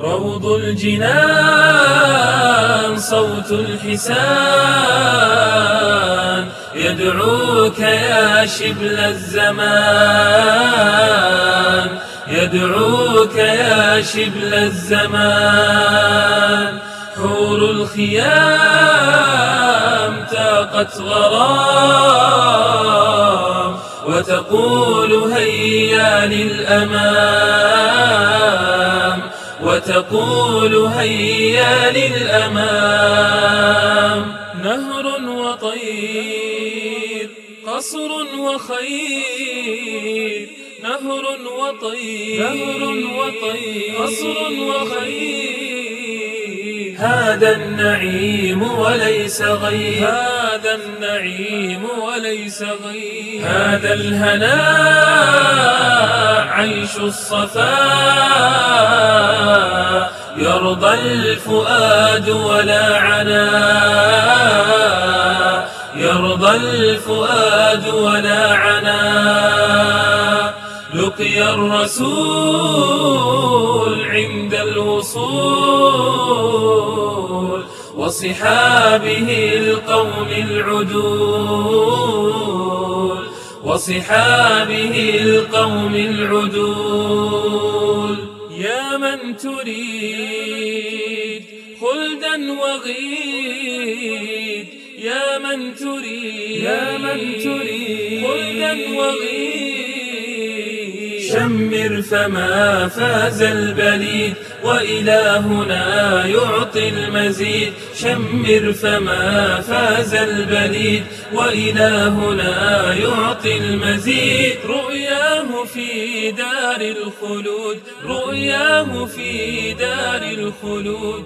روض الجنان صوت الحسان. يدعوك يا شبل الزمان. يدعوك يا شبل الزمان. حور الخيام تاقت غرام وتقول هيا للأمام وتقول هيا للأمام. نهر وطير قصر وخير. نهر وطير نهر وطير قصر وخير. هذا النعيم وليس غير. هذا النعيم وليس غير. هذا الهناء عيش الصفاء. يرضى الفؤاد ولا عنا. يرضى الفؤاد ولا عنا. لقي الرسول عند الوصول وصحابه القوم العدول. وصحابه القوم العدول. تريد خلدا وغيد يا من تريد يا من تريد خلدا وغيد شمر فما فاز البليد وإلهنا يعطي المزيد. شمر فما فاز البليد وإلهنا يعطي المزيد. رؤياه في دار الخلود رؤياه في دار الخلود.